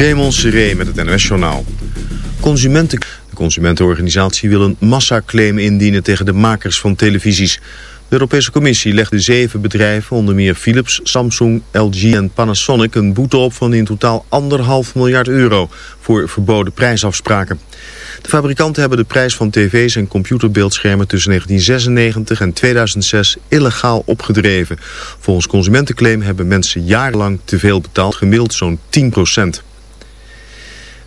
Raymond Seré met het NOS Journaal. Consumenten... De consumentenorganisatie wil een massaclaim indienen tegen de makers van televisies. De Europese Commissie legde zeven bedrijven, onder meer Philips, Samsung, LG en Panasonic... een boete op van in totaal anderhalf miljard euro voor verboden prijsafspraken. De fabrikanten hebben de prijs van tv's en computerbeeldschermen tussen 1996 en 2006 illegaal opgedreven. Volgens Consumentenclaim hebben mensen jarenlang te veel betaald, gemiddeld zo'n 10 procent.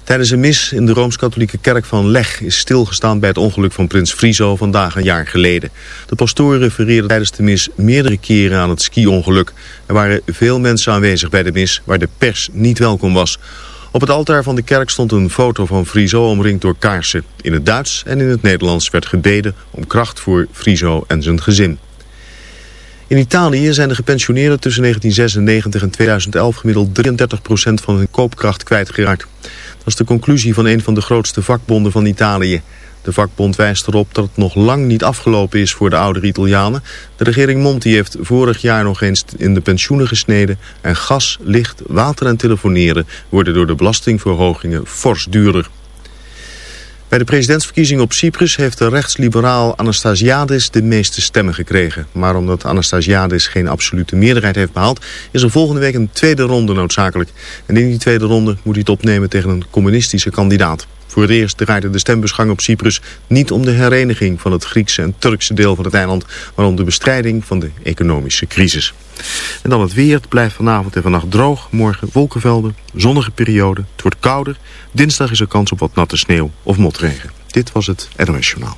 Tijdens een mis in de Rooms-Katholieke kerk van Leg is stilgestaan bij het ongeluk van prins Friso vandaag een jaar geleden. De pastoor refereerde tijdens de mis meerdere keren aan het ski-ongeluk. Er waren veel mensen aanwezig bij de mis waar de pers niet welkom was. Op het altaar van de kerk stond een foto van Friso omringd door kaarsen. In het Duits en in het Nederlands werd gebeden om kracht voor Friso en zijn gezin. In Italië zijn de gepensioneerden tussen 1996 en 2011 gemiddeld 33% van hun koopkracht kwijtgeraakt. Dat is de conclusie van een van de grootste vakbonden van Italië. De vakbond wijst erop dat het nog lang niet afgelopen is voor de oudere Italianen. De regering Monti heeft vorig jaar nog eens in de pensioenen gesneden... en gas, licht, water en telefoneren worden door de belastingverhogingen fors duurder. Bij de presidentsverkiezing op Cyprus heeft de rechtsliberaal Anastasiadis de meeste stemmen gekregen. Maar omdat Anastasiadis geen absolute meerderheid heeft behaald, is er volgende week een tweede ronde noodzakelijk. En in die tweede ronde moet hij het opnemen tegen een communistische kandidaat. Voor het eerst draaide de stembusgang op Cyprus niet om de hereniging van het Griekse en Turkse deel van het eiland, maar om de bestrijding van de economische crisis. En dan het weer. Het blijft vanavond en vannacht droog. Morgen wolkenvelden, zonnige periode. Het wordt kouder. Dinsdag is er kans op wat natte sneeuw of motregen. Dit was het NOS Journaal.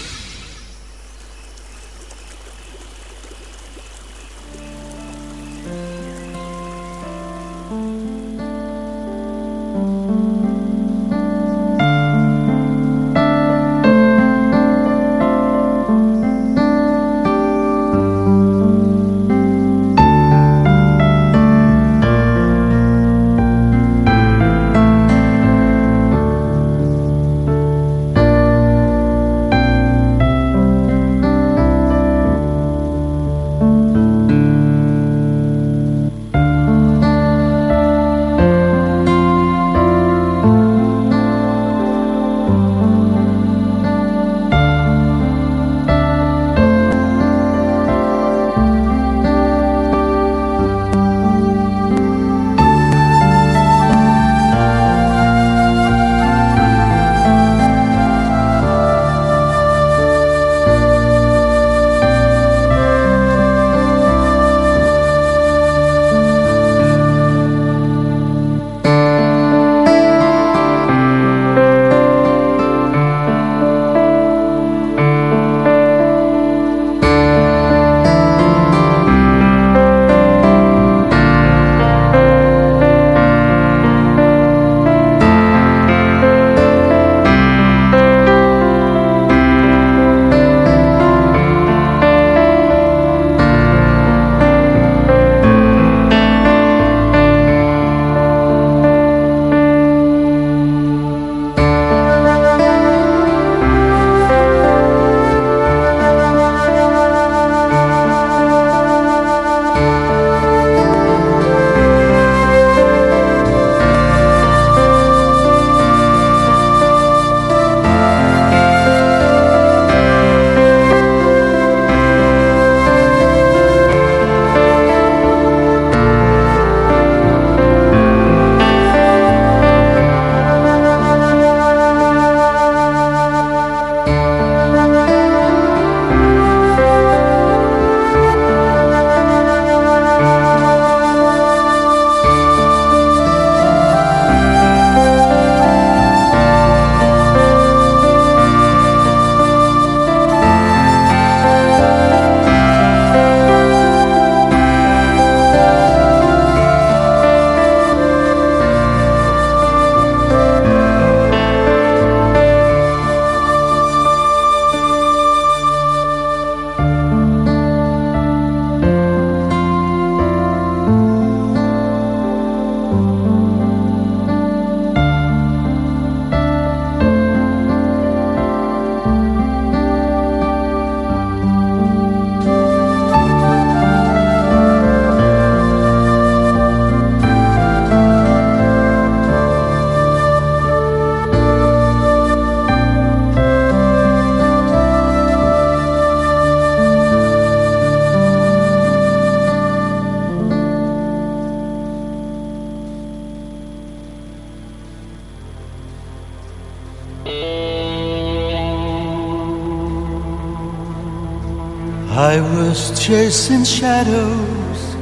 I was chasing shadows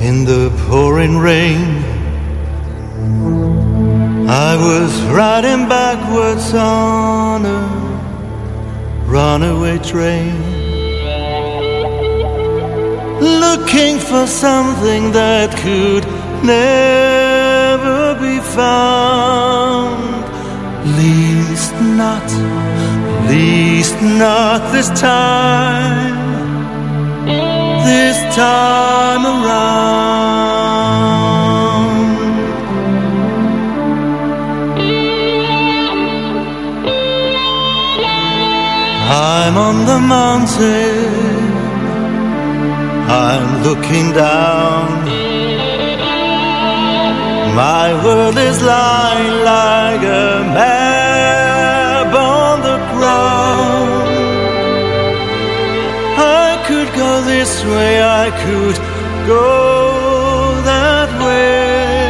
in the pouring rain. I was riding backwards on a runaway train. Looking for something that could never be found. Least not, least not this time, this time around. I'm on the mountain, I'm looking down. My world is lying like a map this way, I could go that way.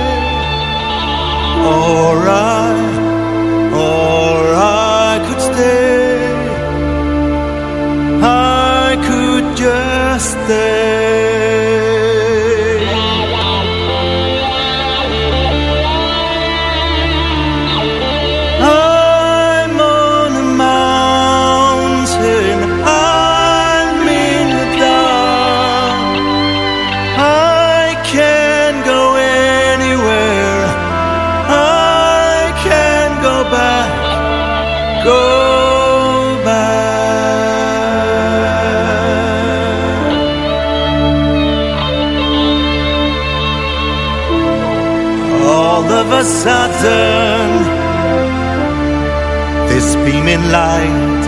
Or I, or I could stay. I could just stay. A sudden this beaming light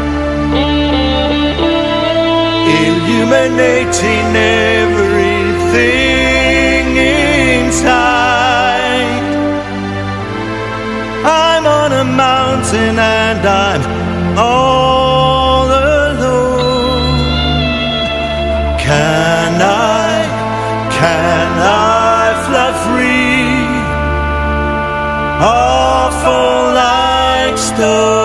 illuminating everything inside. I'm on a mountain and I'm all stood.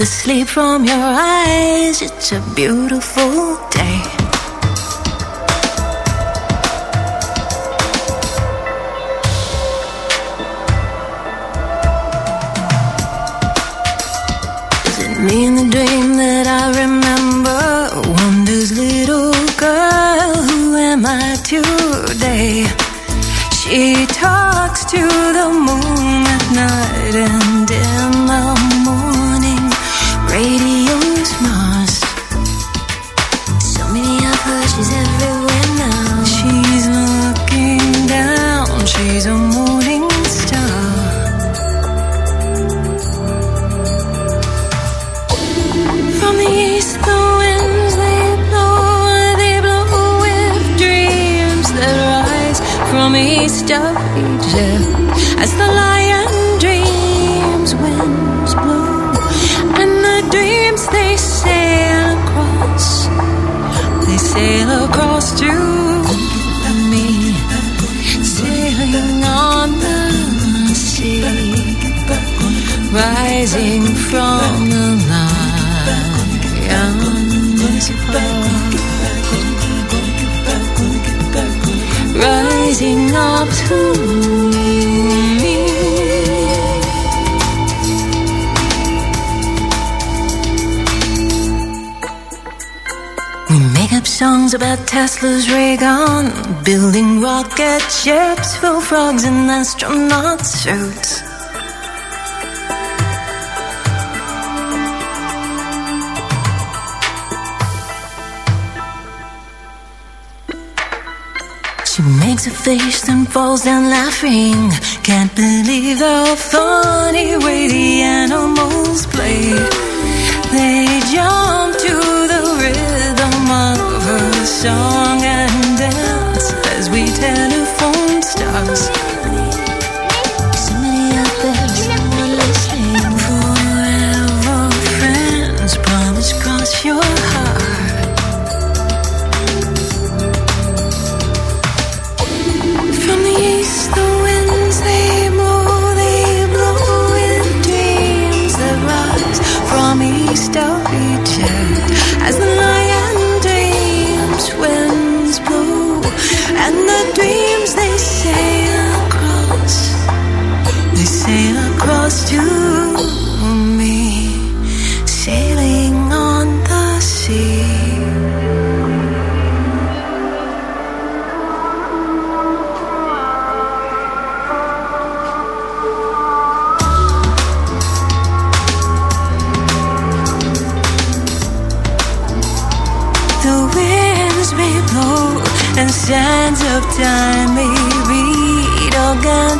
the sleep from your eyes. It's a beautiful day. rising up to me. We make up songs about Tesla's ray gun, building rocket ships for frogs in astronaut suits. face and falls down laughing. Can't believe the funny way the animals play. They jump to the rhythm of her song and dance as we dance. time we again.